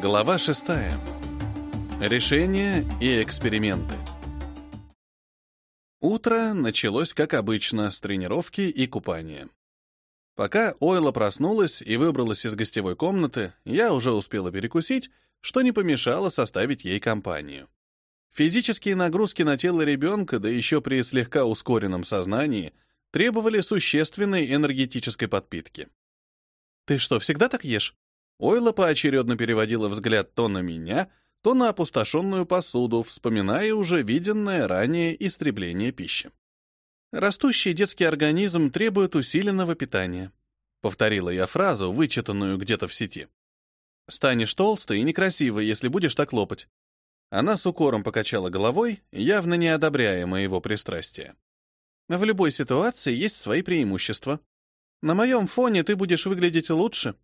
Глава 6. Решения и эксперименты. Утро началось, как обычно, с тренировки и купания. Пока Ойла проснулась и выбралась из гостевой комнаты, я уже успела перекусить, что не помешало составить ей компанию. Физические нагрузки на тело ребенка, да еще при слегка ускоренном сознании, требовали существенной энергетической подпитки. «Ты что, всегда так ешь?» Ойла поочередно переводила взгляд то на меня, то на опустошенную посуду, вспоминая уже виденное ранее истребление пищи. «Растущий детский организм требует усиленного питания», — повторила я фразу, вычитанную где-то в сети. «Станешь толстой и некрасивой, если будешь так лопать». Она с укором покачала головой, явно не одобряя моего пристрастия. «В любой ситуации есть свои преимущества. На моем фоне ты будешь выглядеть лучше»,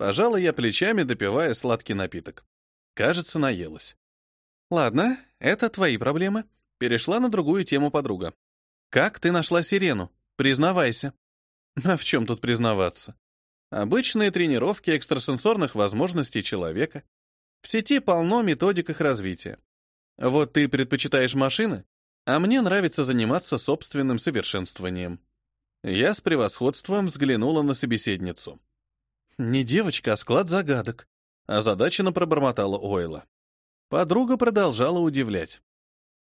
Пожала я плечами, допивая сладкий напиток. Кажется, наелась. Ладно, это твои проблемы. Перешла на другую тему подруга. Как ты нашла сирену? Признавайся. А в чем тут признаваться? Обычные тренировки экстрасенсорных возможностей человека. В сети полно методик их развития. Вот ты предпочитаешь машины, а мне нравится заниматься собственным совершенствованием. Я с превосходством взглянула на собеседницу. Не девочка, а склад загадок. Озадаченно пробормотала Ойла. Подруга продолжала удивлять.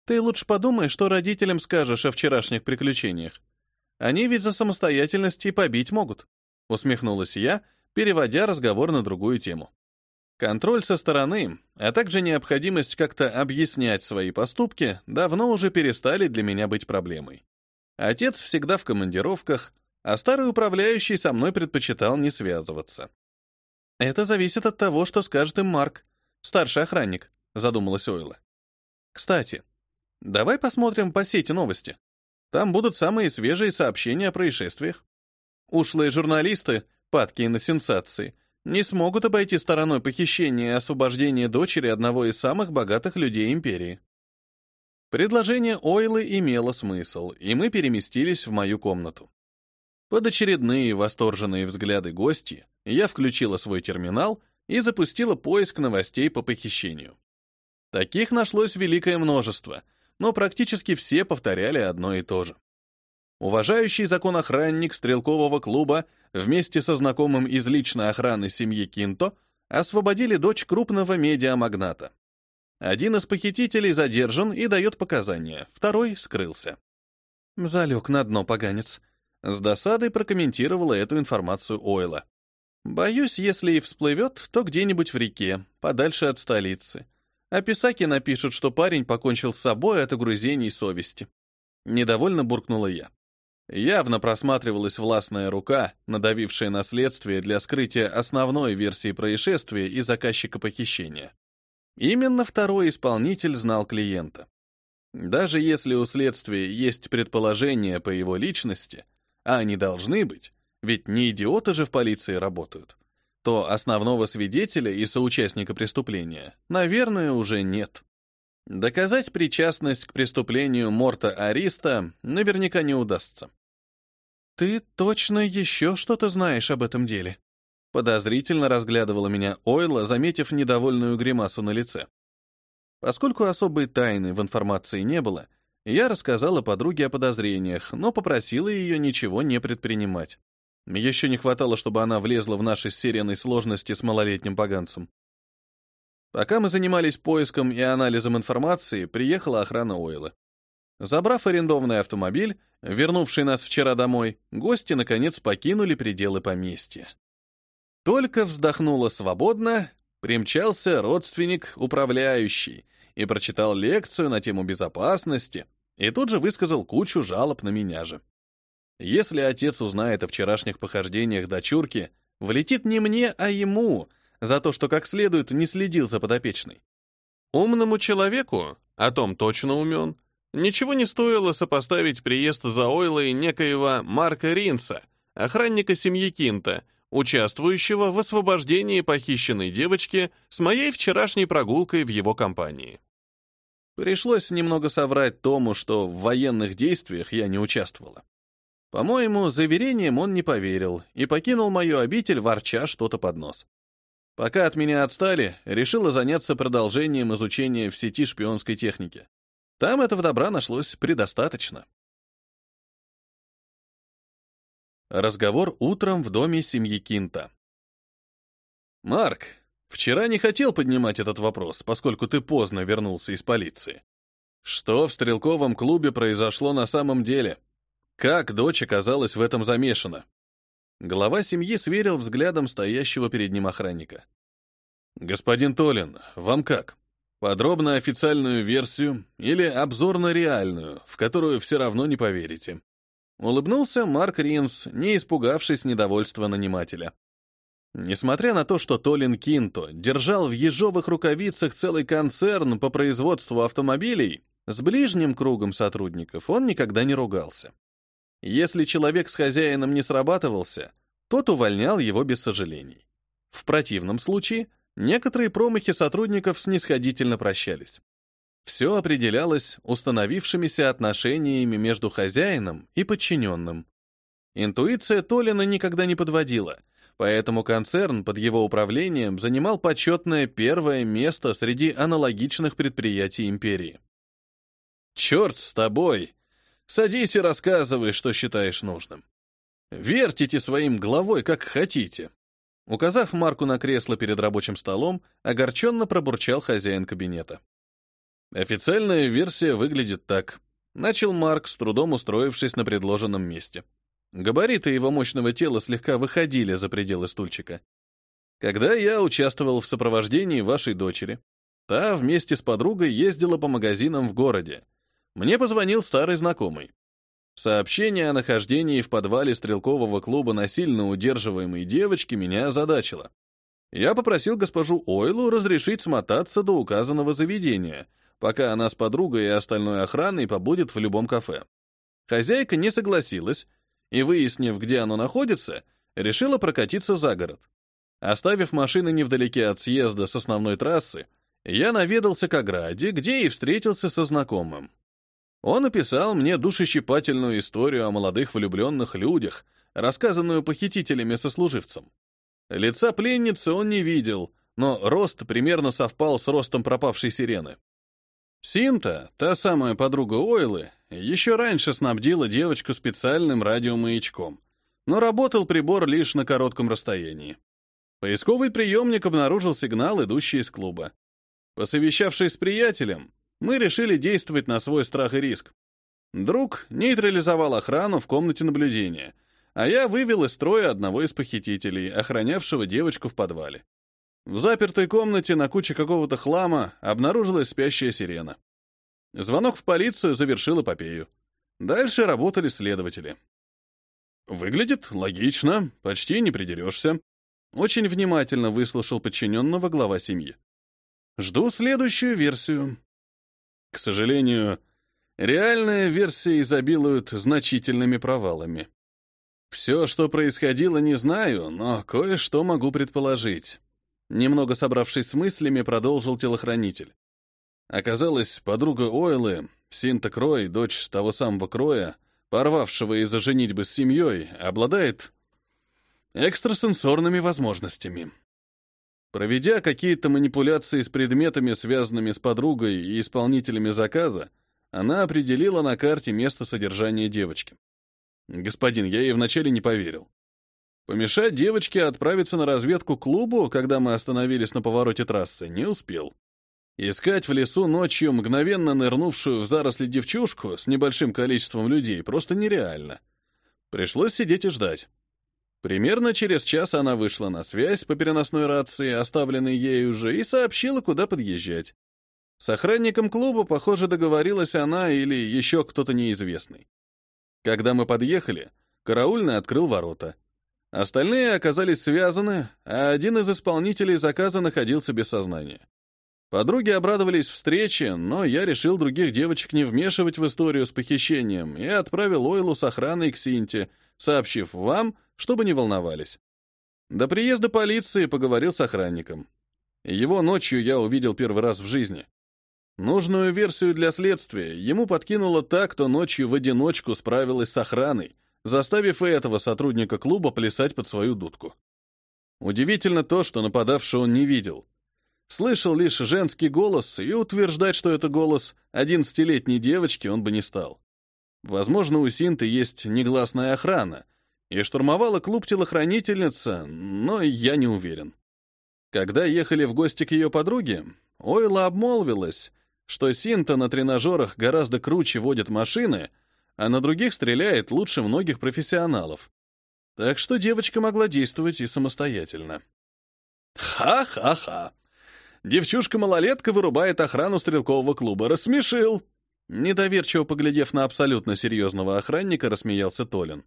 Ты лучше подумай, что родителям скажешь о вчерашних приключениях. Они ведь за самостоятельность и побить могут. Усмехнулась я, переводя разговор на другую тему. Контроль со стороны, а также необходимость как-то объяснять свои поступки давно уже перестали для меня быть проблемой. Отец всегда в командировках, а старый управляющий со мной предпочитал не связываться. «Это зависит от того, что скажет им Марк, старший охранник», — задумалась Ойла. «Кстати, давай посмотрим по сети новости. Там будут самые свежие сообщения о происшествиях. Ушлые журналисты, падкие на сенсации, не смогут обойти стороной похищения и освобождения дочери одного из самых богатых людей империи». Предложение Ойлы имело смысл, и мы переместились в мою комнату. Под очередные восторженные взгляды гости я включила свой терминал и запустила поиск новостей по похищению. Таких нашлось великое множество, но практически все повторяли одно и то же. Уважающий закон охранник стрелкового клуба вместе со знакомым из личной охраны семьи Кинто освободили дочь крупного медиамагната. Один из похитителей задержан и дает показания, второй скрылся. Залег на дно поганец. С досадой прокомментировала эту информацию Ойла. Боюсь, если и всплывет, то где-нибудь в реке, подальше от столицы. А писаки напишут, что парень покончил с собой от угрызений совести. Недовольно буркнула я. Явно просматривалась властная рука, надавившая на следствие для скрытия основной версии происшествия и заказчика похищения. Именно второй исполнитель знал клиента. Даже если у следствия есть предположение по его личности, а они должны быть, ведь не идиоты же в полиции работают, то основного свидетеля и соучастника преступления, наверное, уже нет. Доказать причастность к преступлению Морта Ариста наверняка не удастся. «Ты точно еще что-то знаешь об этом деле?» Подозрительно разглядывала меня Ойла, заметив недовольную гримасу на лице. Поскольку особой тайны в информации не было, я рассказала подруге о подозрениях, но попросила ее ничего не предпринимать. Еще не хватало, чтобы она влезла в наши с сложности с малолетним поганцем. Пока мы занимались поиском и анализом информации, приехала охрана Ойла. Забрав арендованный автомобиль, вернувший нас вчера домой, гости, наконец, покинули пределы поместья. Только вздохнула свободно, примчался родственник управляющий и прочитал лекцию на тему безопасности, и тут же высказал кучу жалоб на меня же. Если отец узнает о вчерашних похождениях дочурки, влетит не мне, а ему, за то, что как следует не следил за подопечной. Умному человеку, о том точно умен, ничего не стоило сопоставить приезд за Ойлой некоего Марка Ринца, охранника семьи Кинта, участвующего в освобождении похищенной девочки с моей вчерашней прогулкой в его компании. Пришлось немного соврать Тому, что в военных действиях я не участвовала. По-моему, заверением он не поверил и покинул мою обитель, ворча что-то под нос. Пока от меня отстали, решила заняться продолжением изучения в сети шпионской техники. Там этого добра нашлось предостаточно. Разговор утром в доме семьи Кинта. «Марк, вчера не хотел поднимать этот вопрос, поскольку ты поздно вернулся из полиции. Что в стрелковом клубе произошло на самом деле? Как дочь оказалась в этом замешана?» Глава семьи сверил взглядом стоящего перед ним охранника. «Господин Толин, вам как? Подробно официальную версию или обзорно-реальную, в которую все равно не поверите?» Улыбнулся Марк Ринс, не испугавшись недовольства нанимателя. Несмотря на то, что Толин Кинто держал в ежовых рукавицах целый концерн по производству автомобилей, с ближним кругом сотрудников он никогда не ругался. Если человек с хозяином не срабатывался, тот увольнял его без сожалений. В противном случае некоторые промахи сотрудников снисходительно прощались. Все определялось установившимися отношениями между хозяином и подчиненным. Интуиция Толина никогда не подводила, поэтому концерн под его управлением занимал почетное первое место среди аналогичных предприятий империи. «Черт с тобой!» Садись и рассказывай, что считаешь нужным. Вертите своим головой, как хотите. Указав Марку на кресло перед рабочим столом, огорченно пробурчал хозяин кабинета. Официальная версия выглядит так. Начал Марк, с трудом устроившись на предложенном месте. Габариты его мощного тела слегка выходили за пределы стульчика. Когда я участвовал в сопровождении вашей дочери, та вместе с подругой ездила по магазинам в городе, мне позвонил старый знакомый. Сообщение о нахождении в подвале стрелкового клуба насильно удерживаемой девочки меня озадачило. Я попросил госпожу Ойлу разрешить смотаться до указанного заведения, пока она с подругой и остальной охраной побудет в любом кафе. Хозяйка не согласилась и, выяснив, где оно находится, решила прокатиться за город. Оставив машины невдалеке от съезда с основной трассы, я наведался к ограде, где и встретился со знакомым. Он описал мне душещипательную историю о молодых влюбленных людях, рассказанную похитителями сослуживцем. Лица пленницы он не видел, но рост примерно совпал с ростом пропавшей сирены. Синта, та самая подруга Ойлы, еще раньше снабдила девочку специальным радиомаячком, но работал прибор лишь на коротком расстоянии. Поисковый приемник обнаружил сигнал, идущий из клуба. Посовещавшись с приятелем, мы решили действовать на свой страх и риск. Друг нейтрализовал охрану в комнате наблюдения, а я вывел из строя одного из похитителей, охранявшего девочку в подвале. В запертой комнате на куче какого-то хлама обнаружилась спящая сирена. Звонок в полицию завершил эпопею. Дальше работали следователи. Выглядит логично, почти не придерешься. Очень внимательно выслушал подчиненного глава семьи. Жду следующую версию. К сожалению, реальная версия изобилует значительными провалами. Все, что происходило, не знаю, но кое-что могу предположить. Немного собравшись с мыслями, продолжил телохранитель. Оказалось, подруга Ойлы, Синта Крой, дочь того самого Кроя, порвавшего из-за женитьбы с семьей, обладает экстрасенсорными возможностями. Проведя какие-то манипуляции с предметами, связанными с подругой и исполнителями заказа, она определила на карте место содержания девочки. Господин, я ей вначале не поверил. Помешать девочке отправиться на разведку клубу, когда мы остановились на повороте трассы, не успел. Искать в лесу ночью мгновенно нырнувшую в заросли девчушку с небольшим количеством людей просто нереально. Пришлось сидеть и ждать. Примерно через час она вышла на связь по переносной рации, оставленной ей уже, и сообщила, куда подъезжать. С охранником клуба, похоже, договорилась она или еще кто-то неизвестный. Когда мы подъехали, караульный открыл ворота. Остальные оказались связаны, а один из исполнителей заказа находился без сознания. Подруги обрадовались встрече, но я решил других девочек не вмешивать в историю с похищением и отправил Ойлу с охраной к Синте, сообщив вам, чтобы не волновались. До приезда полиции поговорил с охранником. Его ночью я увидел первый раз в жизни. Нужную версию для следствия ему подкинула та, кто ночью в одиночку справилась с охраной, заставив и этого сотрудника клуба плясать под свою дудку. Удивительно то, что нападавшего он не видел. Слышал лишь женский голос, и утверждать, что это голос одиннадцатилетней девочки, он бы не стал. Возможно, у Синты есть негласная охрана, и штурмовала клуб телохранительница, но я не уверен. Когда ехали в гости к ее подруге, Ойла обмолвилась, что Синта на тренажерах гораздо круче водит машины, а на других стреляет лучше многих профессионалов. Так что девочка могла действовать и самостоятельно. Ха-ха-ха. Девчушка-малолетка вырубает охрану стрелкового клуба. Рассмешил. Недоверчиво поглядев на абсолютно серьезного охранника, рассмеялся Толин.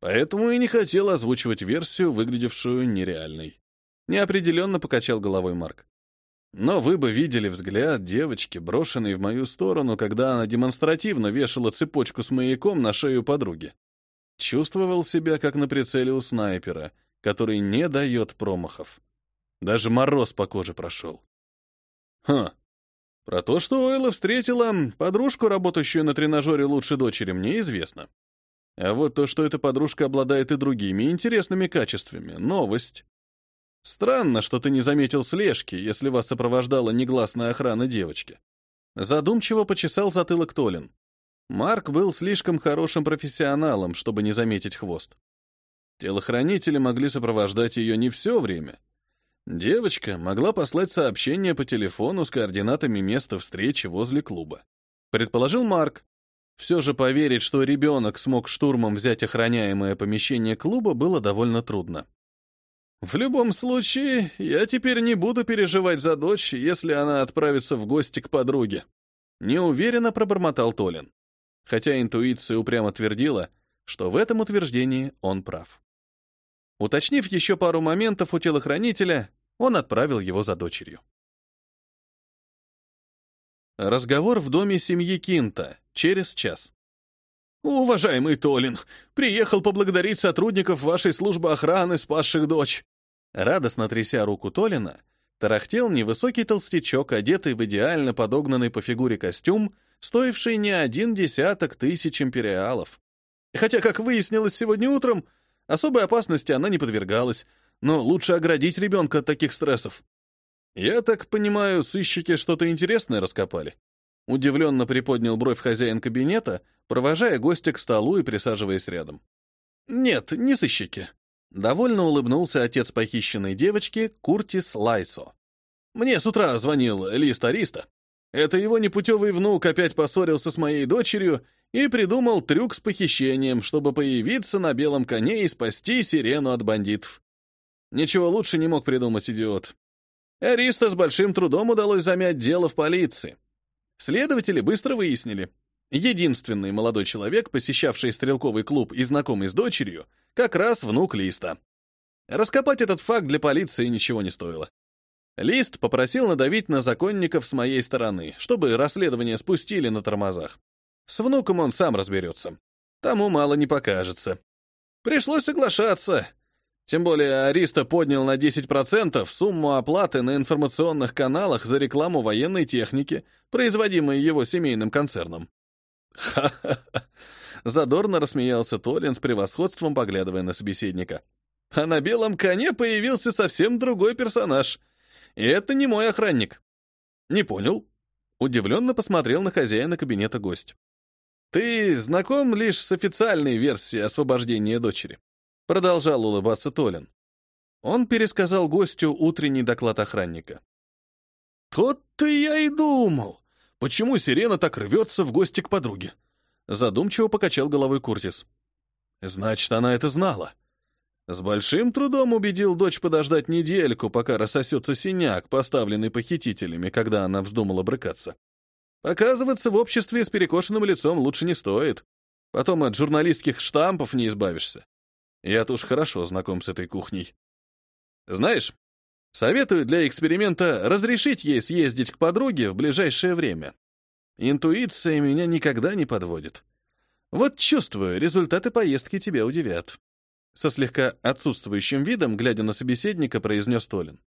Поэтому и не хотел озвучивать версию, выглядевшую нереальной. Неопределенно покачал головой Марк. Но вы бы видели взгляд девочки, брошенный в мою сторону, когда она демонстративно вешала цепочку с маяком на шею подруги. Чувствовал себя, как на прицеле у снайпера, который не дает промахов. Даже мороз по коже прошел. Ха. Про то, что Ойла встретила подружку, работающую на тренажере лучше дочери, мне известно. А вот то, что эта подружка обладает и другими интересными качествами — новость. Странно, что ты не заметил слежки, если вас сопровождала негласная охрана девочки. Задумчиво почесал затылок Толин. Марк был слишком хорошим профессионалом, чтобы не заметить хвост. Телохранители могли сопровождать ее не все время. Девочка могла послать сообщение по телефону с координатами места встречи возле клуба. Предположил Марк. Все же поверить, что ребенок смог штурмом взять охраняемое помещение клуба, было довольно трудно. В любом случае, я теперь не буду переживать за дочь, если она отправится в гости к подруге. Неуверенно пробормотал Толин. Хотя интуиция упрямо твердила, что в этом утверждении он прав. Уточнив еще пару моментов у телохранителя, он отправил его за дочерью. Разговор в доме семьи Кинта через час. «Уважаемый Толин, приехал поблагодарить сотрудников вашей службы охраны, спасших дочь. Радостно тряся руку Толина, тарахтел невысокий толстячок, одетый в идеально подогнанный по фигуре костюм, стоивший не один десяток тысяч империалов. Хотя, как выяснилось сегодня утром, особой опасности она не подвергалась, но лучше оградить ребенка от таких стрессов. Я так понимаю, сыщики что-то интересное раскопали. Удивленно приподнял бровь хозяин кабинета, провожая гостя к столу и присаживаясь рядом. «Нет, не сыщики. Довольно улыбнулся отец похищенной девочки Куртис Лайсо. «Мне с утра звонил Лист Ариста. Это его непутевый внук опять поссорился с моей дочерью и придумал трюк с похищением, чтобы появиться на белом коне и спасти сирену от бандитов. Ничего лучше не мог придумать идиот. Ариста с большим трудом удалось замять дело в полиции. Следователи быстро выяснили. Единственный молодой человек, посещавший стрелковый клуб и знакомый с дочерью — как раз внук Листа. Раскопать этот факт для полиции ничего не стоило. Лист попросил надавить на законников с моей стороны, чтобы расследование спустили на тормозах. С внуком он сам разберется. Тому мало не покажется. Пришлось соглашаться. Тем более Ариста поднял на 10% сумму оплаты на информационных каналах за рекламу военной техники, производимой его семейным концерном. Ха-ха-ха. Задорно рассмеялся Толин с превосходством, поглядывая на собеседника. А на белом коне появился совсем другой персонаж. И это не мой охранник. Не понял. Удивленно посмотрел на хозяина кабинета гость. Ты знаком лишь с официальной версией освобождения дочери. Продолжал улыбаться Толин. Он пересказал гостю утренний доклад охранника. «Тот-то я и думал. Почему сирена так рвется в гости к подруге? Задумчиво покачал головой Куртис. Значит, она это знала. С большим трудом убедил дочь подождать недельку, пока рассосется синяк, поставленный похитителями, когда она вздумала брыкаться. Показываться в обществе с перекошенным лицом лучше не стоит. Потом от журналистских штампов не избавишься. Я-то уж хорошо знаком с этой кухней. Знаешь, советую для эксперимента разрешить ей съездить к подруге в ближайшее время. Интуиция меня никогда не подводит. Вот чувствую, результаты поездки тебя удивят. Со слегка отсутствующим видом, глядя на собеседника, произнес Толин.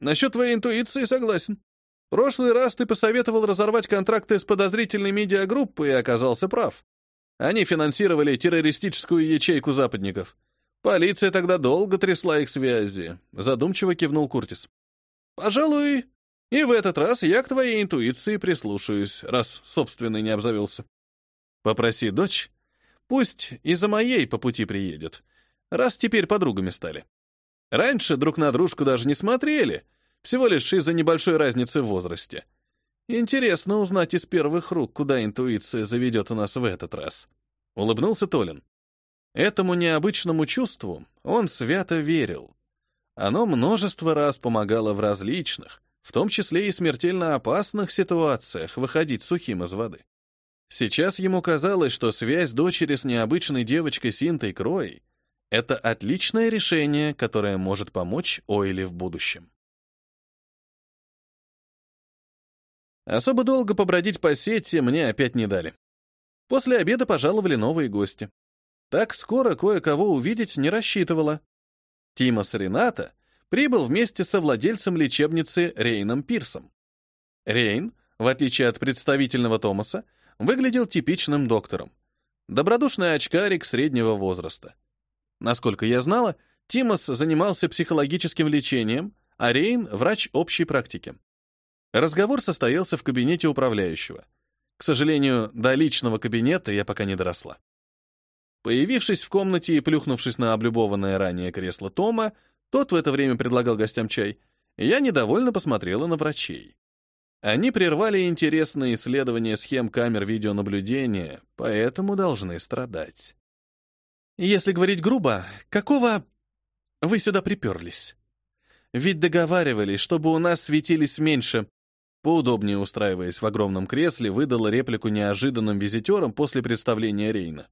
Насчет твоей интуиции согласен. Прошлый раз ты посоветовал разорвать контракты с подозрительной медиагруппой и оказался прав. Они финансировали террористическую ячейку западников. Полиция тогда долго трясла их связи, задумчиво кивнул Куртис. Пожалуй, и в этот раз я к твоей интуиции прислушаюсь, раз собственный не обзавелся. Попроси дочь, пусть и за моей по пути приедет, раз теперь подругами стали. Раньше друг на дружку даже не смотрели, всего лишь из-за небольшой разницы в возрасте. Интересно узнать из первых рук, куда интуиция заведет у нас в этот раз. Улыбнулся Толин. Этому необычному чувству он свято верил. Оно множество раз помогало в различных, в том числе и смертельно опасных ситуациях, выходить сухим из воды. Сейчас ему казалось, что связь дочери с необычной девочкой Синтой Кроей — это отличное решение, которое может помочь Ойле в будущем. Особо долго побродить по сети мне опять не дали. После обеда пожаловали новые гости. Так скоро кое-кого увидеть не рассчитывала. Тимос Рената прибыл вместе со владельцем лечебницы Рейном Пирсом. Рейн, в отличие от представительного Томаса, выглядел типичным доктором. Добродушный очкарик среднего возраста. Насколько я знала, Тимос занимался психологическим лечением, а Рейн — врач общей практики. Разговор состоялся в кабинете управляющего. К сожалению, до личного кабинета я пока не доросла. Появившись в комнате и плюхнувшись на облюбованное ранее кресло Тома, тот в это время предлагал гостям чай, я недовольно посмотрела на врачей. Они прервали интересное исследование схем камер видеонаблюдения, поэтому должны страдать. Если говорить грубо, какого вы сюда приперлись? Ведь договаривались, чтобы у нас светились меньше. Поудобнее устраиваясь в огромном кресле, выдала реплику неожиданным визитерам после представления Рейна.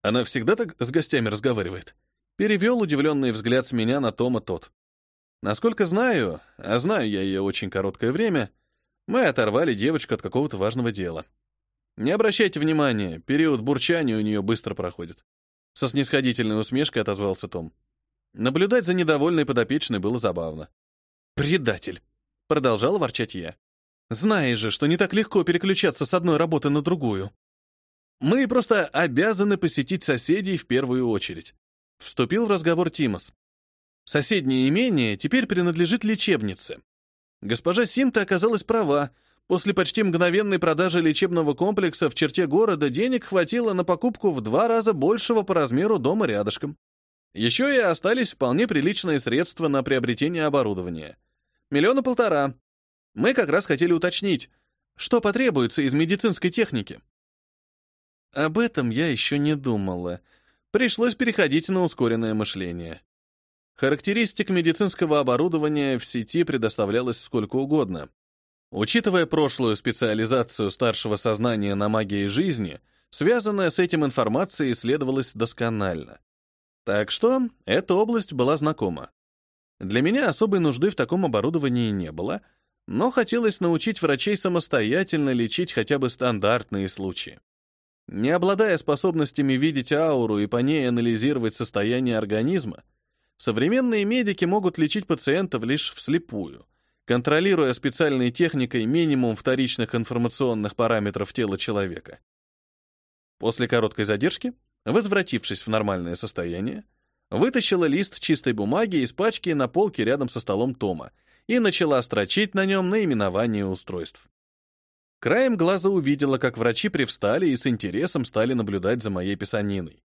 Она всегда так с гостями разговаривает. Перевел удивленный взгляд с меня на Тома тот. Насколько знаю, а знаю я ее очень короткое время, мы оторвали девочку от какого-то важного дела. Не обращайте внимания, период бурчания у нее быстро проходит. Со снисходительной усмешкой отозвался Том. Наблюдать за недовольной подопечной было забавно. «Предатель!» — продолжал ворчать я. «Знаешь же, что не так легко переключаться с одной работы на другую». Мы просто обязаны посетить соседей в первую очередь. Вступил в разговор Тимос. Соседнее имение теперь принадлежит лечебнице. Госпожа Синта оказалась права. После почти мгновенной продажи лечебного комплекса в черте города денег хватило на покупку в два раза большего по размеру дома рядышком. Еще и остались вполне приличные средства на приобретение оборудования. Миллиона полтора. Мы как раз хотели уточнить, что потребуется из медицинской техники. Об этом я еще не думала. Пришлось переходить на ускоренное мышление. Характеристик медицинского оборудования в сети предоставлялось сколько угодно. Учитывая прошлую специализацию старшего сознания на магии жизни, связанная с этим информация исследовалась досконально. Так что эта область была знакома. Для меня особой нужды в таком оборудовании не было, но хотелось научить врачей самостоятельно лечить хотя бы стандартные случаи. Не обладая способностями видеть ауру и по ней анализировать состояние организма, современные медики могут лечить пациентов лишь вслепую, контролируя специальной техникой минимум вторичных информационных параметров тела человека. После короткой задержки, возвратившись в нормальное состояние, вытащила лист чистой бумаги из пачки на полке рядом со столом Тома и начала строчить на нем наименование устройств. Краем глаза увидела, как врачи привстали и с интересом стали наблюдать за моей писаниной.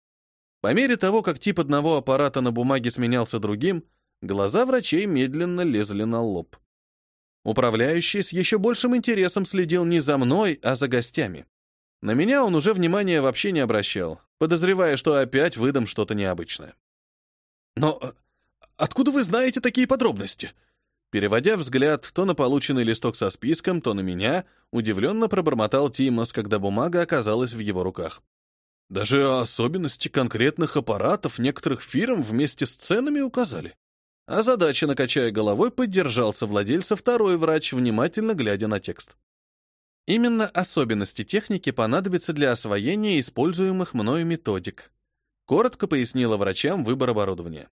По мере того, как тип одного аппарата на бумаге сменялся другим, глаза врачей медленно лезли на лоб. Управляющий с еще большим интересом следил не за мной, а за гостями. На меня он уже внимания вообще не обращал, подозревая, что опять выдам что-то необычное. «Но э, откуда вы знаете такие подробности?» Переводя взгляд то на полученный листок со списком, то на меня, удивленно пробормотал Тимос, когда бумага оказалась в его руках. Даже особенности конкретных аппаратов некоторых фирм вместе с ценами указали. А задача, накачая головой, поддержался владельца второй врач, внимательно глядя на текст. Именно особенности техники понадобятся для освоения используемых мною методик. Коротко пояснила врачам выбор оборудования.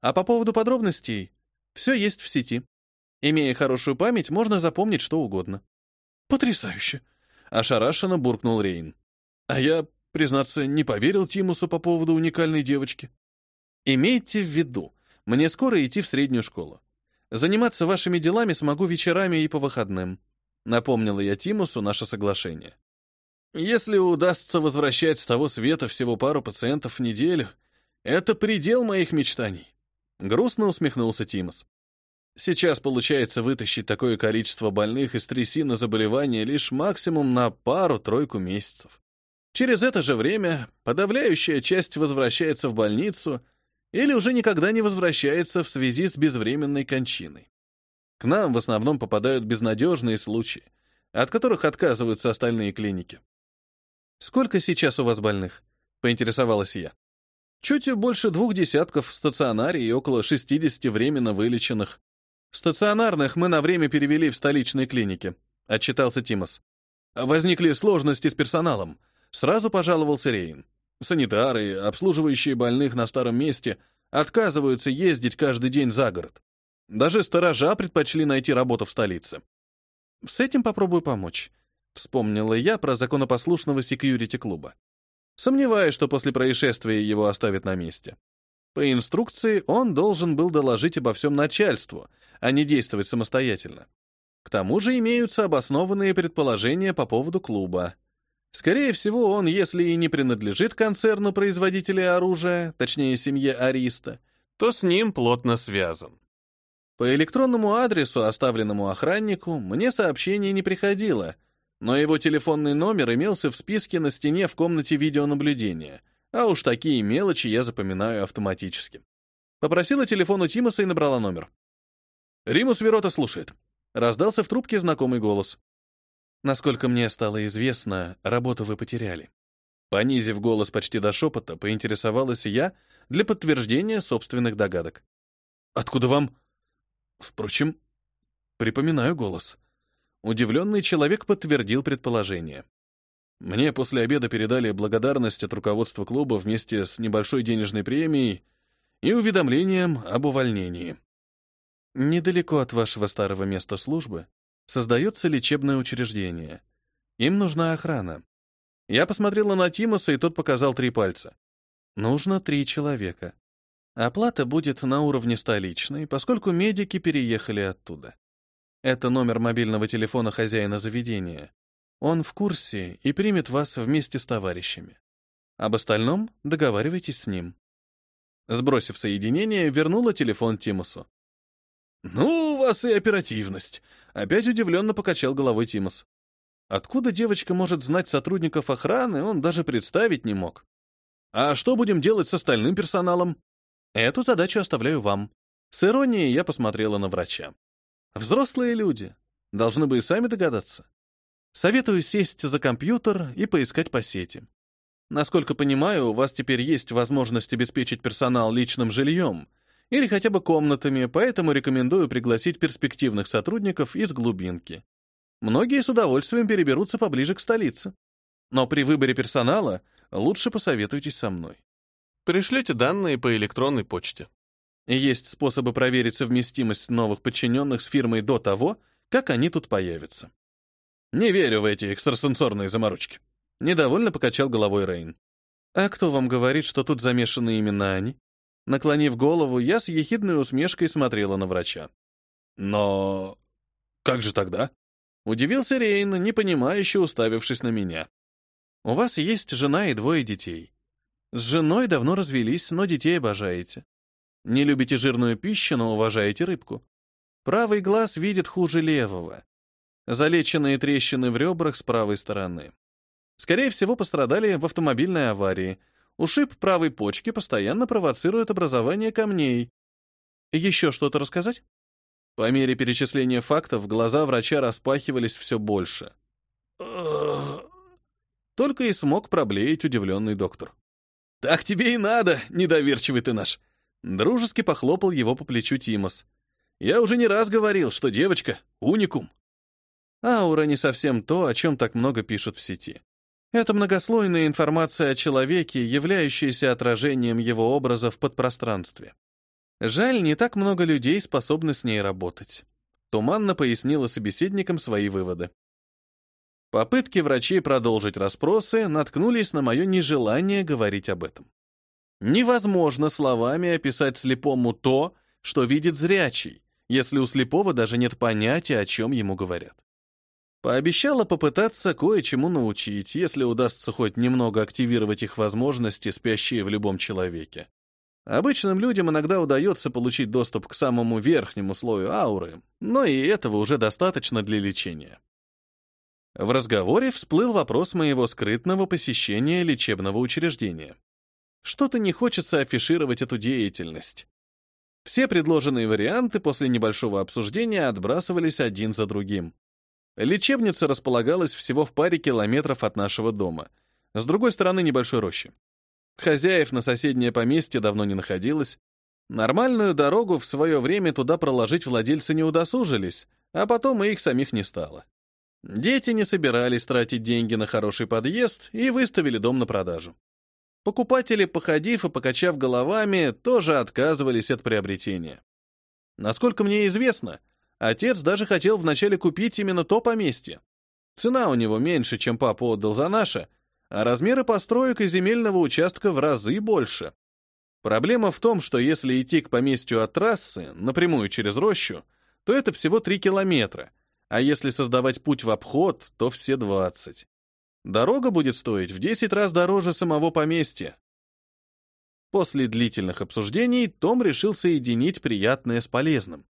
А по поводу подробностей, все есть в сети. Имея хорошую память, можно запомнить что угодно. Потрясающе! Ошарашенно буркнул Рейн. А я, признаться, не поверил Тимусу по поводу уникальной девочки. Имейте в виду, мне скоро идти в среднюю школу. Заниматься вашими делами смогу вечерами и по выходным. Напомнила я Тимусу наше соглашение. Если удастся возвращать с того света всего пару пациентов в неделю, это предел моих мечтаний. Грустно усмехнулся Тимус. Сейчас получается вытащить такое количество больных из трясины заболевания лишь максимум на пару-тройку месяцев. Через это же время подавляющая часть возвращается в больницу или уже никогда не возвращается в связи с безвременной кончиной. К нам в основном попадают безнадежные случаи, от которых отказываются остальные клиники. «Сколько сейчас у вас больных?» — поинтересовалась я. «Чуть больше двух десятков в стационаре и около 60 временно вылеченных. Стационарных мы на время перевели в столичные клиники», — отчитался Тимос. «Возникли сложности с персоналом», — сразу пожаловался Рейн. Санитары, обслуживающие больных на старом месте, отказываются ездить каждый день за город. Даже сторожа предпочли найти работу в столице. С этим попробую помочь. Вспомнила я про законопослушного секьюрити-клуба. Сомневаюсь, что после происшествия его оставят на месте. По инструкции он должен был доложить обо всем начальству, а не действовать самостоятельно. К тому же имеются обоснованные предположения по поводу клуба. Скорее всего, он, если и не принадлежит концерну производителей оружия, точнее семье Ариста, то с ним плотно связан. По электронному адресу, оставленному охраннику, мне сообщение не приходило, но его телефонный номер имелся в списке на стене в комнате видеонаблюдения, а уж такие мелочи я запоминаю автоматически. Попросила телефон у Тимоса и набрала номер. «Римус Верота слушает». Раздался в трубке знакомый голос. Насколько мне стало известно, работу вы потеряли. Понизив голос почти до шепота, поинтересовалась я для подтверждения собственных догадок. «Откуда вам?» Впрочем, припоминаю голос. Удивленный человек подтвердил предположение. Мне после обеда передали благодарность от руководства клуба вместе с небольшой денежной премией и уведомлением об увольнении. Недалеко от вашего старого места службы создается лечебное учреждение. Им нужна охрана. Я посмотрела на Тимоса, и тот показал три пальца. Нужно три человека. Оплата будет на уровне столичной, поскольку медики переехали оттуда. Это номер мобильного телефона хозяина заведения. Он в курсе и примет вас вместе с товарищами. Об остальном договаривайтесь с ним. Сбросив соединение, вернула телефон Тимусу. «Ну, у вас и оперативность», — опять удивленно покачал головой Тимос. Откуда девочка может знать сотрудников охраны, он даже представить не мог. «А что будем делать с остальным персоналом?» «Эту задачу оставляю вам». С иронией я посмотрела на врача. «Взрослые люди. Должны бы и сами догадаться. Советую сесть за компьютер и поискать по сети. Насколько понимаю, у вас теперь есть возможность обеспечить персонал личным жильем — или хотя бы комнатами, поэтому рекомендую пригласить перспективных сотрудников из глубинки. Многие с удовольствием переберутся поближе к столице. Но при выборе персонала лучше посоветуйтесь со мной. Пришлете данные по электронной почте. Есть способы проверить совместимость новых подчиненных с фирмой до того, как они тут появятся. Не верю в эти экстрасенсорные заморочки. Недовольно покачал головой Рейн. А кто вам говорит, что тут замешаны именно они? Наклонив голову, я с ехидной усмешкой смотрела на врача. «Но... как же тогда?» Удивился Рейн, непонимающе уставившись на меня. «У вас есть жена и двое детей. С женой давно развелись, но детей обожаете. Не любите жирную пищу, но уважаете рыбку. Правый глаз видит хуже левого. Залеченные трещины в ребрах с правой стороны. Скорее всего, пострадали в автомобильной аварии — Ушиб правой почки постоянно провоцирует образование камней. Еще что-то рассказать? По мере перечисления фактов глаза врача распахивались все больше. Только и смог проблеять удивленный доктор. «Так тебе и надо, недоверчивый ты наш!» Дружески похлопал его по плечу Тимос. «Я уже не раз говорил, что девочка — уникум». Аура не совсем то, о чем так много пишут в сети. Это многослойная информация о человеке, являющаяся отражением его образа в подпространстве. Жаль, не так много людей способны с ней работать. Туманно пояснила собеседникам свои выводы. Попытки врачей продолжить расспросы наткнулись на мое нежелание говорить об этом. Невозможно словами описать слепому то, что видит зрячий, если у слепого даже нет понятия, о чем ему говорят. Пообещала попытаться кое-чему научить, если удастся хоть немного активировать их возможности, спящие в любом человеке. Обычным людям иногда удается получить доступ к самому верхнему слою ауры, но и этого уже достаточно для лечения. В разговоре всплыл вопрос моего скрытного посещения лечебного учреждения. Что-то не хочется афишировать эту деятельность. Все предложенные варианты после небольшого обсуждения отбрасывались один за другим. Лечебница располагалась всего в паре километров от нашего дома, с другой стороны небольшой рощи. Хозяев на соседнее поместье давно не находилось. Нормальную дорогу в свое время туда проложить владельцы не удосужились, а потом и их самих не стало. Дети не собирались тратить деньги на хороший подъезд и выставили дом на продажу. Покупатели, походив и покачав головами, тоже отказывались от приобретения. Насколько мне известно, отец даже хотел вначале купить именно то поместье. Цена у него меньше, чем папа отдал за наше, а размеры построек и земельного участка в разы больше. Проблема в том, что если идти к поместью от трассы, напрямую через рощу, то это всего 3 километра, а если создавать путь в обход, то все 20. Дорога будет стоить в 10 раз дороже самого поместья. После длительных обсуждений Том решил соединить приятное с полезным.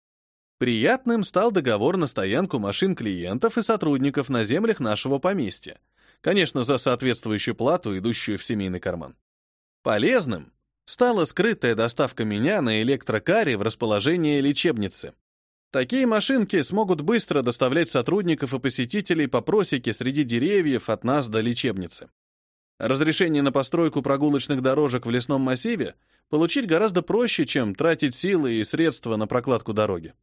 Приятным стал договор на стоянку машин клиентов и сотрудников на землях нашего поместья. Конечно, за соответствующую плату, идущую в семейный карман. Полезным стала скрытая доставка меня на электрокаре в расположение лечебницы. Такие машинки смогут быстро доставлять сотрудников и посетителей по просеке среди деревьев от нас до лечебницы. Разрешение на постройку прогулочных дорожек в лесном массиве получить гораздо проще, чем тратить силы и средства на прокладку дороги.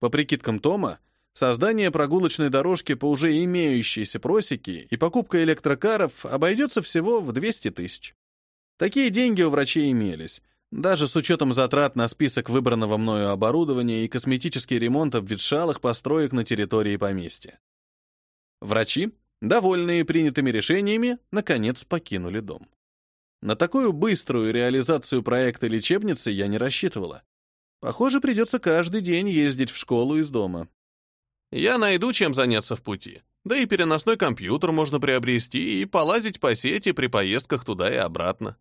По прикидкам Тома, создание прогулочной дорожки по уже имеющейся просеке и покупка электрокаров обойдется всего в 200 тысяч. Такие деньги у врачей имелись, даже с учетом затрат на список выбранного мною оборудования и косметический ремонт обветшалых построек на территории поместья. Врачи, довольные принятыми решениями, наконец покинули дом. На такую быструю реализацию проекта лечебницы я не рассчитывала. Похоже, придется каждый день ездить в школу из дома. Я найду чем заняться в пути. Да и переносной компьютер можно приобрести и полазить по сети при поездках туда и обратно.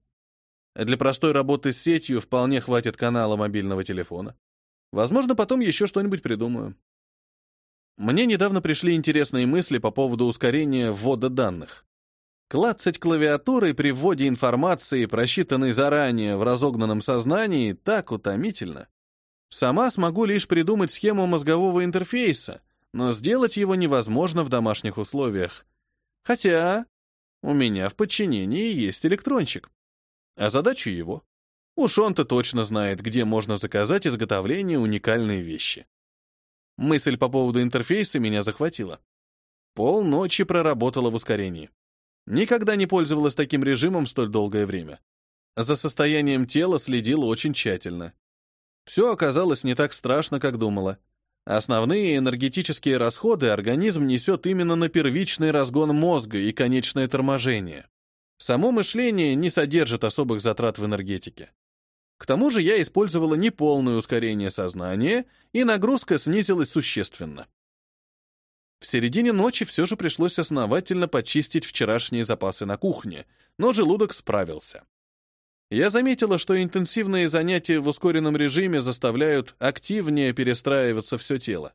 Для простой работы с сетью вполне хватит канала мобильного телефона. Возможно, потом еще что-нибудь придумаю. Мне недавно пришли интересные мысли по поводу ускорения ввода данных. Клацать клавиатурой при вводе информации, просчитанной заранее в разогнанном сознании, так утомительно. Сама смогу лишь придумать схему мозгового интерфейса, но сделать его невозможно в домашних условиях. Хотя у меня в подчинении есть электрончик а задачу его. Уж он-то точно знает, где можно заказать изготовление уникальной вещи. Мысль по поводу интерфейса меня захватила. Полночи проработала в ускорении. Никогда не пользовалась таким режимом столь долгое время. За состоянием тела следила очень тщательно. Все оказалось не так страшно, как думала. Основные энергетические расходы организм несет именно на первичный разгон мозга и конечное торможение. Само мышление не содержит особых затрат в энергетике. К тому же я использовала неполное ускорение сознания, и нагрузка снизилась существенно. В середине ночи все же пришлось основательно почистить вчерашние запасы на кухне, но желудок справился. Я заметила, что интенсивные занятия в ускоренном режиме заставляют активнее перестраиваться все тело.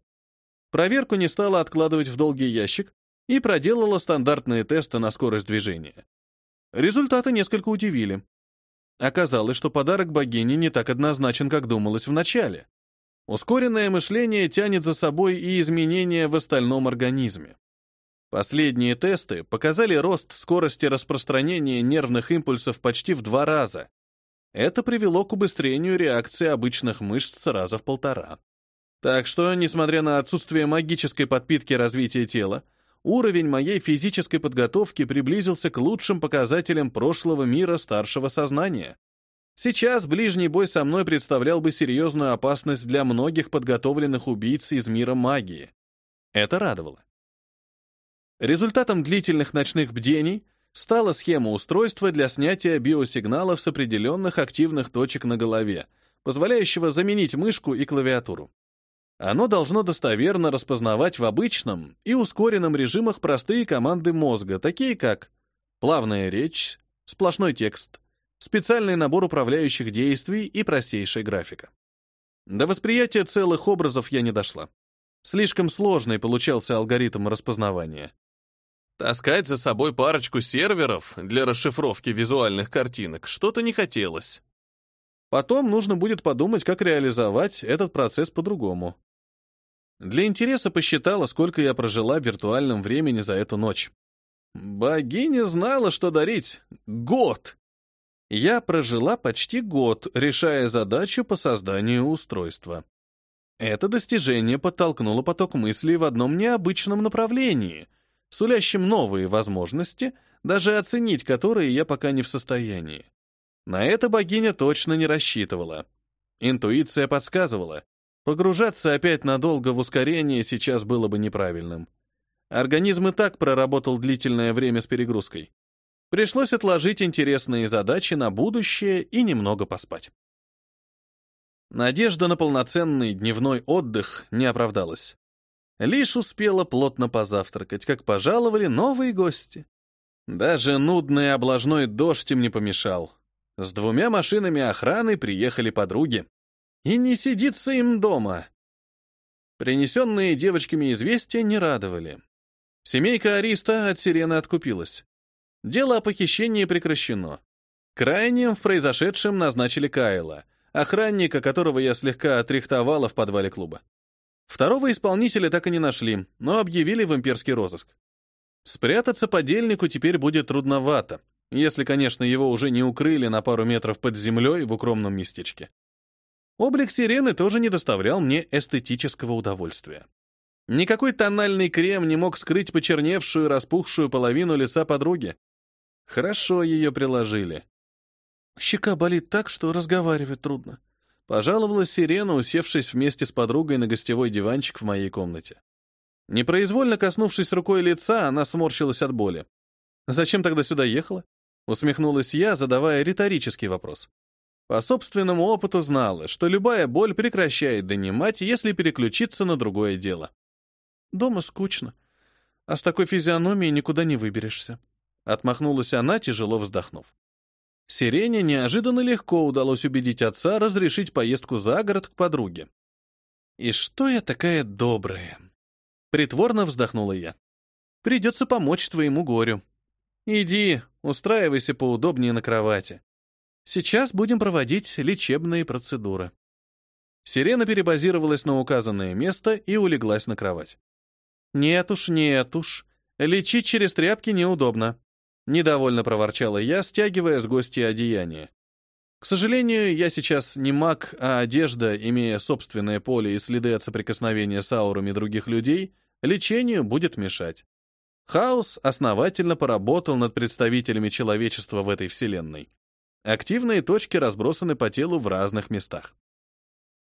Проверку не стала откладывать в долгий ящик и проделала стандартные тесты на скорость движения. Результаты несколько удивили. Оказалось, что подарок богини не так однозначен, как думалось вначале. Ускоренное мышление тянет за собой и изменения в остальном организме. Последние тесты показали рост скорости распространения нервных импульсов почти в два раза. Это привело к убыстрению реакции обычных мышц раза в полтора. Так что, несмотря на отсутствие магической подпитки развития тела, уровень моей физической подготовки приблизился к лучшим показателям прошлого мира старшего сознания. Сейчас ближний бой со мной представлял бы серьезную опасность для многих подготовленных убийц из мира магии. Это радовало. Результатом длительных ночных бдений стала схема устройства для снятия биосигналов с определенных активных точек на голове, позволяющего заменить мышку и клавиатуру. Оно должно достоверно распознавать в обычном и ускоренном режимах простые команды мозга, такие как плавная речь, сплошной текст, специальный набор управляющих действий и простейшая графика. До восприятия целых образов я не дошла. Слишком сложный получался алгоритм распознавания. Таскать за собой парочку серверов для расшифровки визуальных картинок что-то не хотелось. Потом нужно будет подумать, как реализовать этот процесс по-другому. Для интереса посчитала, сколько я прожила в виртуальном времени за эту ночь. Богиня знала, что дарить. Год! Я прожила почти год, решая задачу по созданию устройства. Это достижение подтолкнуло поток мыслей в одном необычном направлении, сулящем новые возможности, даже оценить которые я пока не в состоянии. На это богиня точно не рассчитывала. Интуиция подсказывала, погружаться опять надолго в ускорение сейчас было бы неправильным. Организм и так проработал длительное время с перегрузкой. Пришлось отложить интересные задачи на будущее и немного поспать. Надежда на полноценный дневной отдых не оправдалась. Лишь успела плотно позавтракать, как пожаловали новые гости. Даже нудный облажной дождь им не помешал. С двумя машинами охраны приехали подруги. И не сидится им дома. Принесенные девочками известия не радовали. Семейка Ариста от сирены откупилась. Дело о похищении прекращено. Крайним в произошедшем назначили Кайла, охранника, которого я слегка отрихтовала в подвале клуба. Второго исполнителя так и не нашли, но объявили в имперский розыск. Спрятаться подельнику теперь будет трудновато, если, конечно, его уже не укрыли на пару метров под землей в укромном местечке. Облик сирены тоже не доставлял мне эстетического удовольствия. Никакой тональный крем не мог скрыть почерневшую, распухшую половину лица подруги. Хорошо ее приложили. Щека болит так, что разговаривать трудно. Пожаловалась Сирена, усевшись вместе с подругой на гостевой диванчик в моей комнате. Непроизвольно коснувшись рукой лица, она сморщилась от боли. «Зачем тогда сюда ехала?» Усмехнулась я, задавая риторический вопрос. По собственному опыту знала, что любая боль прекращает донимать, если переключиться на другое дело. «Дома скучно, а с такой физиономией никуда не выберешься», отмахнулась она, тяжело вздохнув. Сирене неожиданно легко удалось убедить отца разрешить поездку за город к подруге. «И что я такая добрая?» Притворно вздохнула я. «Придется помочь твоему горю. Иди, устраивайся поудобнее на кровати. Сейчас будем проводить лечебные процедуры». Сирена перебазировалась на указанное место и улеглась на кровать. «Нет уж, нет уж. Лечить через тряпки неудобно. Недовольно проворчала я, стягивая с гостя одеяние. К сожалению, я сейчас не маг, а одежда, имея собственное поле и следы от соприкосновения с аурами других людей, лечению будет мешать. Хаос основательно поработал над представителями человечества в этой вселенной. Активные точки разбросаны по телу в разных местах.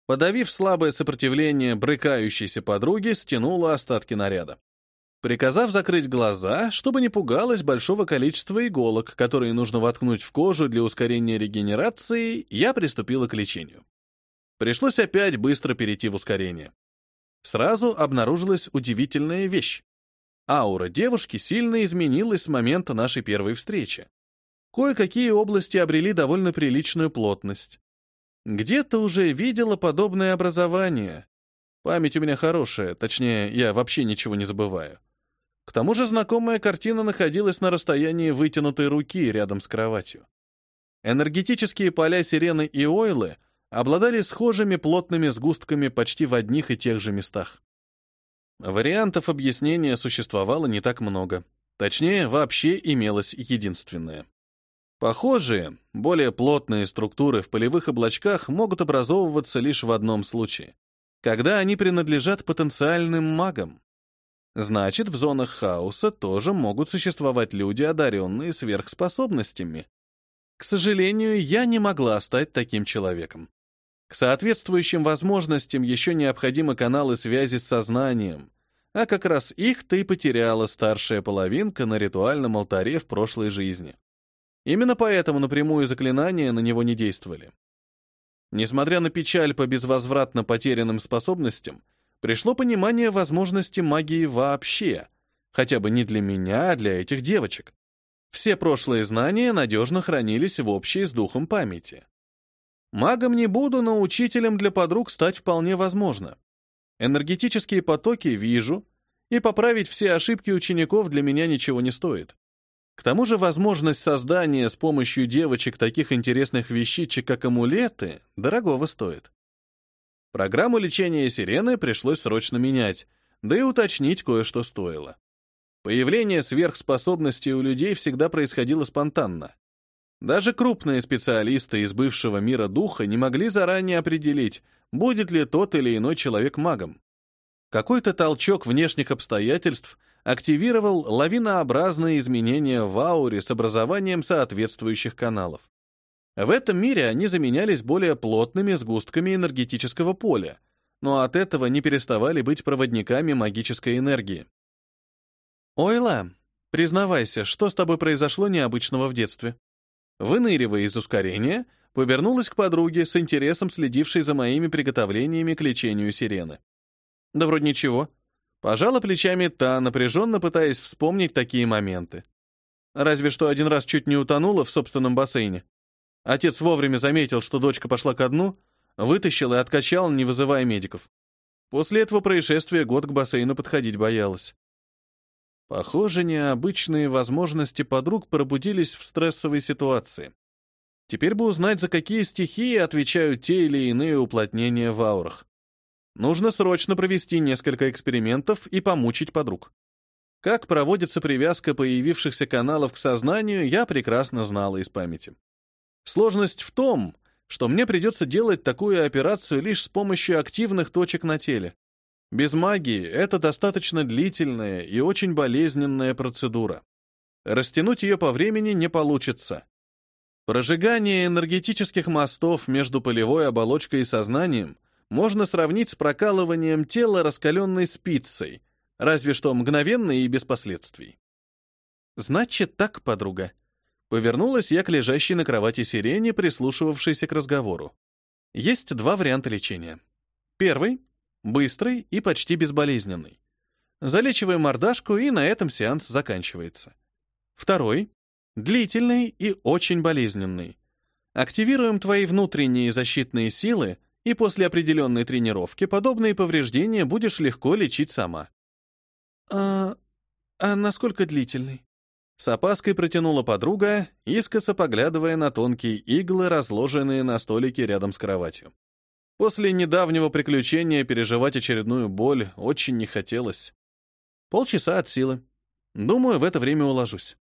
Подавив слабое сопротивление брыкающейся подруги, стянула остатки наряда приказав закрыть глаза, чтобы не пугалось большого количества иголок, которые нужно воткнуть в кожу для ускорения регенерации, я приступила к лечению. Пришлось опять быстро перейти в ускорение. Сразу обнаружилась удивительная вещь. Аура девушки сильно изменилась с момента нашей первой встречи. Кое-какие области обрели довольно приличную плотность. Где-то уже видела подобное образование. Память у меня хорошая, точнее, я вообще ничего не забываю. К тому же знакомая картина находилась на расстоянии вытянутой руки рядом с кроватью. Энергетические поля сирены и ойлы обладали схожими плотными сгустками почти в одних и тех же местах. Вариантов объяснения существовало не так много. Точнее, вообще имелось единственное. Похожие, более плотные структуры в полевых облачках могут образовываться лишь в одном случае, когда они принадлежат потенциальным магам. Значит, в зонах хаоса тоже могут существовать люди, одаренные сверхспособностями. К сожалению, я не могла стать таким человеком. К соответствующим возможностям еще необходимы каналы связи с сознанием, А как раз их-то и потеряла старшая половинка на ритуальном алтаре в прошлой жизни. Именно поэтому напрямую заклинания на него не действовали. Несмотря на печаль по безвозвратно потерянным способностям, пришло понимание возможности магии вообще, хотя бы не для меня, а для этих девочек. Все прошлые знания надежно хранились в общей с духом памяти. Магом не буду, но учителем для подруг стать вполне возможно. Энергетические потоки вижу, и поправить все ошибки учеников для меня ничего не стоит. К тому же возможность создания с помощью девочек таких интересных вещичек, как амулеты, дорогого стоит. Программу лечения сирены пришлось срочно менять, да и уточнить кое-что стоило. Появление сверхспособностей у людей всегда происходило спонтанно. Даже крупные специалисты из бывшего мира духа не могли заранее определить, будет ли тот или иной человек магом. Какой-то толчок внешних обстоятельств активировал лавинообразные изменения в ауре с образованием соответствующих каналов. В этом мире они заменялись более плотными сгустками энергетического поля, но от этого не переставали быть проводниками магической энергии. «Ойла, признавайся, что с тобой произошло необычного в детстве?» Выныривая из ускорения, повернулась к подруге с интересом следившей за моими приготовлениями к лечению сирены. Да вроде ничего. Пожала плечами та, напряженно пытаясь вспомнить такие моменты. Разве что один раз чуть не утонула в собственном бассейне. Отец вовремя заметил, что дочка пошла ко дну, вытащил и откачал, не вызывая медиков. После этого происшествия год к бассейну подходить боялась. Похоже, необычные возможности подруг пробудились в стрессовой ситуации. Теперь бы узнать, за какие стихии отвечают те или иные уплотнения в аурах. Нужно срочно провести несколько экспериментов и помучить подруг. Как проводится привязка появившихся каналов к сознанию, я прекрасно знала из памяти. Сложность в том, что мне придется делать такую операцию лишь с помощью активных точек на теле. Без магии это достаточно длительная и очень болезненная процедура. Растянуть ее по времени не получится. Прожигание энергетических мостов между полевой оболочкой и сознанием можно сравнить с прокалыванием тела раскаленной спицей, разве что мгновенно и без последствий. «Значит так, подруга». Повернулась я к лежащей на кровати сирене, прислушивавшейся к разговору. Есть два варианта лечения. Первый — быстрый и почти безболезненный. Залечиваем мордашку, и на этом сеанс заканчивается. Второй — длительный и очень болезненный. Активируем твои внутренние защитные силы, и после определенной тренировки подобные повреждения будешь легко лечить сама. «А, а насколько длительный?» С опаской протянула подруга, искоса поглядывая на тонкие иглы, разложенные на столике рядом с кроватью. После недавнего приключения переживать очередную боль очень не хотелось. Полчаса от силы. Думаю, в это время уложусь.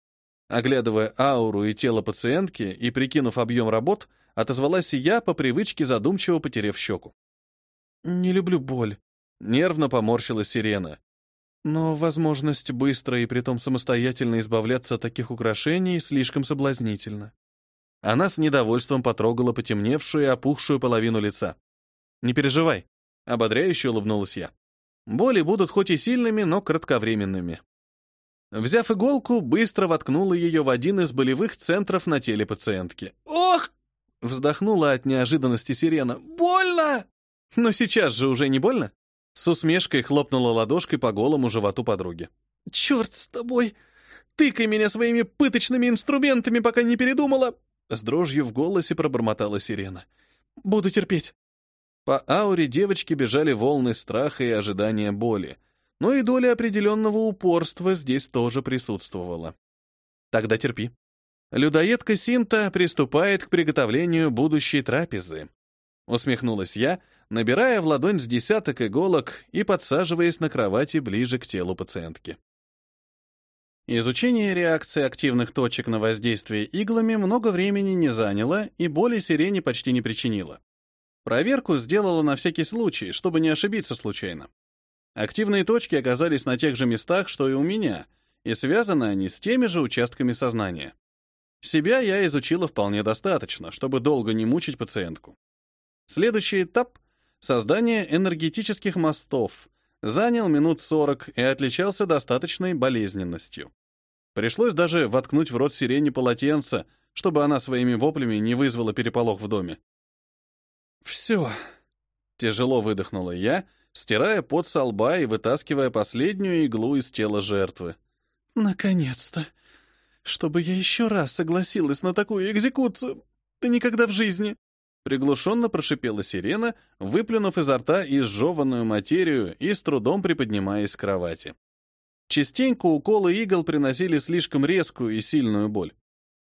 Оглядывая ауру и тело пациентки и прикинув объем работ, отозвалась я, по привычке задумчиво потерев щеку. «Не люблю боль», — нервно поморщилась сирена. «Но возможность быстро и притом самостоятельно избавляться от таких украшений слишком соблазнительна». Она с недовольством потрогала потемневшую и опухшую половину лица. «Не переживай», — ободряюще улыбнулась я. «Боли будут хоть и сильными, но кратковременными». Взяв иголку, быстро воткнула ее в один из болевых центров на теле пациентки. «Ох!» Вздохнула от неожиданности сирена. «Больно!» «Но сейчас же уже не больно?» С усмешкой хлопнула ладошкой по голому животу подруги. «Черт с тобой! Тыкай меня своими пыточными инструментами, пока не передумала!» С дрожью в голосе пробормотала сирена. «Буду терпеть». По ауре девочки бежали волны страха и ожидания боли, но и доля определенного упорства здесь тоже присутствовала. «Тогда терпи», Людоедка Синта приступает к приготовлению будущей трапезы. Усмехнулась я, набирая в ладонь с десяток иголок и подсаживаясь на кровати ближе к телу пациентки. Изучение реакции активных точек на воздействие иглами много времени не заняло и боли сирене почти не причинило. Проверку сделала на всякий случай, чтобы не ошибиться случайно. Активные точки оказались на тех же местах, что и у меня, и связаны они с теми же участками сознания. Себя я изучила вполне достаточно, чтобы долго не мучить пациентку. Следующий этап — создание энергетических мостов, занял минут сорок и отличался достаточной болезненностью. Пришлось даже воткнуть в рот сирене полотенце, чтобы она своими воплями не вызвала переполох в доме. «Все», — тяжело выдохнула я, стирая пот со лба и вытаскивая последнюю иглу из тела жертвы. «Наконец-то! Чтобы я еще раз согласилась на такую экзекуцию! Ты никогда в жизни!» Приглушенно прошипела сирена, выплюнув изо рта изжеванную материю и с трудом приподнимаясь с кровати. Частенько уколы игл приносили слишком резкую и сильную боль.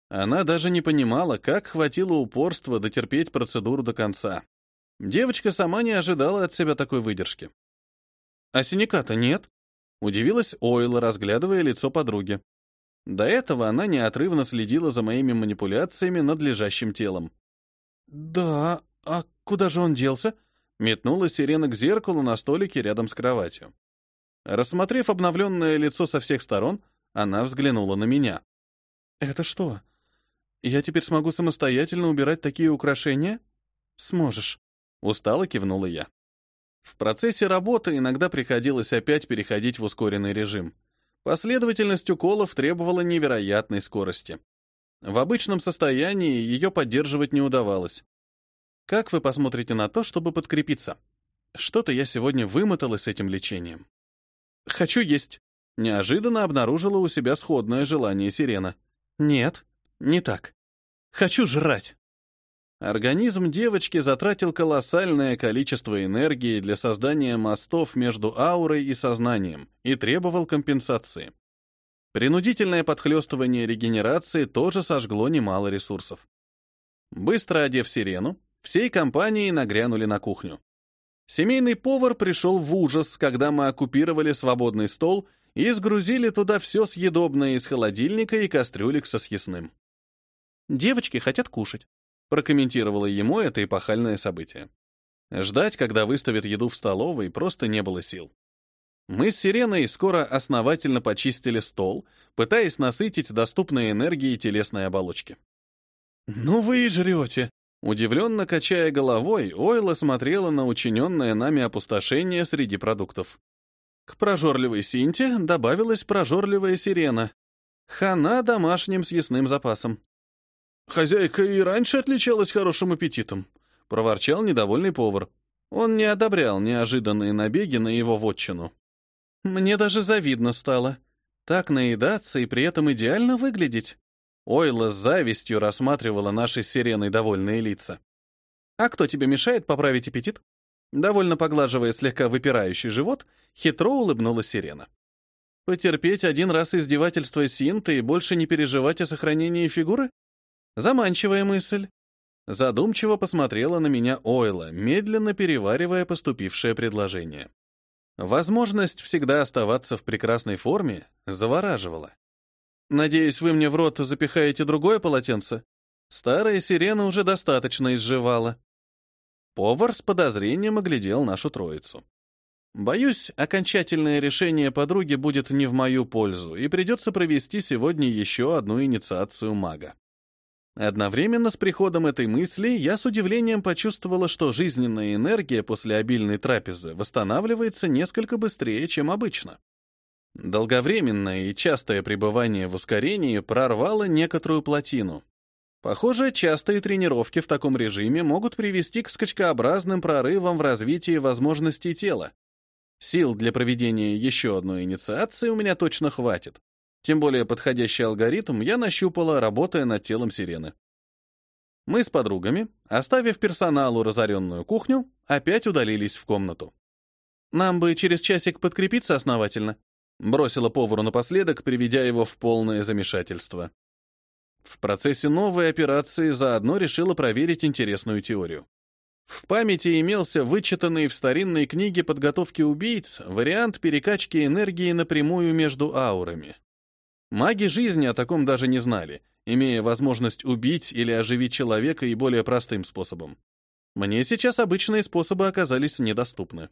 Она даже не понимала, как хватило упорства дотерпеть процедуру до конца. Девочка сама не ожидала от себя такой выдержки. «А синяка-то нет?» — удивилась Ойла, разглядывая лицо подруги. До этого она неотрывно следила за моими манипуляциями над лежащим телом. «Да, а куда же он делся?» Метнулась сирена к зеркалу на столике рядом с кроватью. Рассмотрев обновленное лицо со всех сторон, она взглянула на меня. «Это что? Я теперь смогу самостоятельно убирать такие украшения?» «Сможешь», — устало кивнула я. В процессе работы иногда приходилось опять переходить в ускоренный режим. Последовательность уколов требовала невероятной скорости. В обычном состоянии ее поддерживать не удавалось. Как вы посмотрите на то, чтобы подкрепиться? Что-то я сегодня вымоталась этим лечением. Хочу есть. Неожиданно обнаружила у себя сходное желание сирена. Нет, не так. Хочу жрать. Организм девочки затратил колоссальное количество энергии для создания мостов между аурой и сознанием и требовал компенсации. Принудительное подхлестывание регенерации тоже сожгло немало ресурсов. Быстро одев сирену, всей компанией нагрянули на кухню. Семейный повар пришел в ужас, когда мы оккупировали свободный стол и сгрузили туда все съедобное из холодильника и кастрюлек со съестным. «Девочки хотят кушать», — прокомментировала ему это эпохальное событие. Ждать, когда выставят еду в столовой, просто не было сил. Мы с Сиреной скоро основательно почистили стол, пытаясь насытить доступной энергией телесной оболочки. «Ну вы и жрете!» Удивленно качая головой, Ойла смотрела на учиненное нами опустошение среди продуктов. К прожорливой Синте добавилась прожорливая Сирена. Хана домашним съестным запасом. «Хозяйка и раньше отличалась хорошим аппетитом», — проворчал недовольный повар. Он не одобрял неожиданные набеги на его вотчину. Мне даже завидно стало. Так наедаться и при этом идеально выглядеть. Ойла с завистью рассматривала наши сирены довольные лица. «А кто тебе мешает поправить аппетит?» Довольно поглаживая слегка выпирающий живот, хитро улыбнулась сирена. «Потерпеть один раз издевательство Синты и больше не переживать о сохранении фигуры? Заманчивая мысль». Задумчиво посмотрела на меня Ойла, медленно переваривая поступившее предложение. Возможность всегда оставаться в прекрасной форме завораживала. «Надеюсь, вы мне в рот запихаете другое полотенце?» Старая сирена уже достаточно изживала. Повар с подозрением оглядел нашу троицу. Боюсь, окончательное решение подруги будет не в мою пользу, и придется провести сегодня еще одну инициацию мага. Одновременно с приходом этой мысли я с удивлением почувствовала, что жизненная энергия после обильной трапезы восстанавливается несколько быстрее, чем обычно. Долговременное и частое пребывание в ускорении прорвало некоторую плотину. Похоже, частые тренировки в таком режиме могут привести к скачкообразным прорывам в развитии возможностей тела. Сил для проведения еще одной инициации у меня точно хватит. Тем более подходящий алгоритм я нащупала, работая над телом сирены. Мы с подругами, оставив персоналу разоренную кухню, опять удалились в комнату. «Нам бы через часик подкрепиться основательно», бросила повару напоследок, приведя его в полное замешательство. В процессе новой операции заодно решила проверить интересную теорию. В памяти имелся вычитанный в старинной книге подготовки убийц вариант перекачки энергии напрямую между аурами. Маги жизни о таком даже не знали, имея возможность убить или оживить человека и более простым способом. Мне сейчас обычные способы оказались недоступны.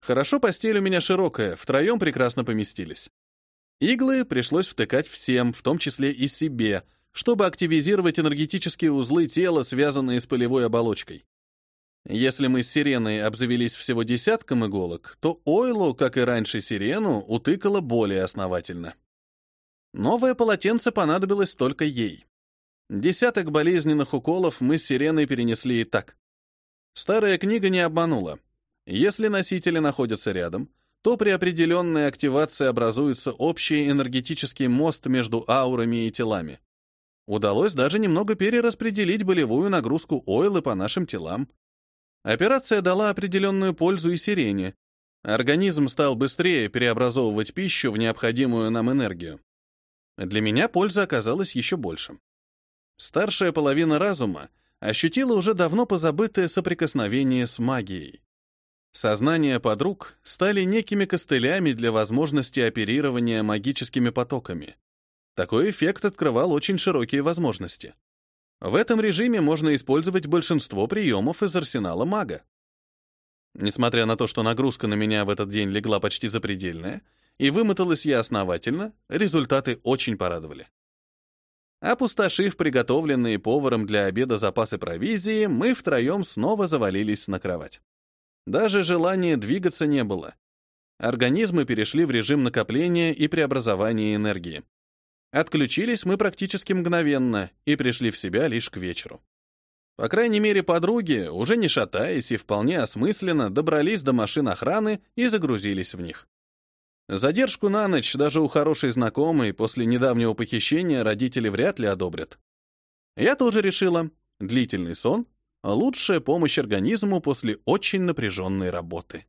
Хорошо, постель у меня широкая, втроем прекрасно поместились. Иглы пришлось втыкать всем, в том числе и себе, чтобы активизировать энергетические узлы тела, связанные с полевой оболочкой. Если мы с сиреной обзавелись всего десятком иголок, то Ойлу, как и раньше сирену, утыкало более основательно. Новое полотенце понадобилось только ей. Десяток болезненных уколов мы с сиреной перенесли и так. Старая книга не обманула. Если носители находятся рядом, то при определенной активации образуется общий энергетический мост между аурами и телами. Удалось даже немного перераспределить болевую нагрузку Ойлы по нашим телам. Операция дала определенную пользу и сирене. Организм стал быстрее переобразовывать пищу в необходимую нам энергию. Для меня польза оказалась еще больше. Старшая половина разума ощутила уже давно позабытое соприкосновение с магией. Сознания подруг стали некими костылями для возможности оперирования магическими потоками. Такой эффект открывал очень широкие возможности. В этом режиме можно использовать большинство приемов из арсенала мага. Несмотря на то, что нагрузка на меня в этот день легла почти запредельная, и вымоталась я основательно, результаты очень порадовали. Опустошив приготовленные поваром для обеда запасы провизии, мы втроем снова завалились на кровать. Даже желания двигаться не было. Организмы перешли в режим накопления и преобразования энергии. Отключились мы практически мгновенно и пришли в себя лишь к вечеру. По крайней мере, подруги, уже не шатаясь и вполне осмысленно, добрались до машин охраны и загрузились в них. Задержку на ночь даже у хорошей знакомой после недавнего похищения родители вряд ли одобрят. Я тоже решила, длительный сон — лучшая помощь организму после очень напряженной работы.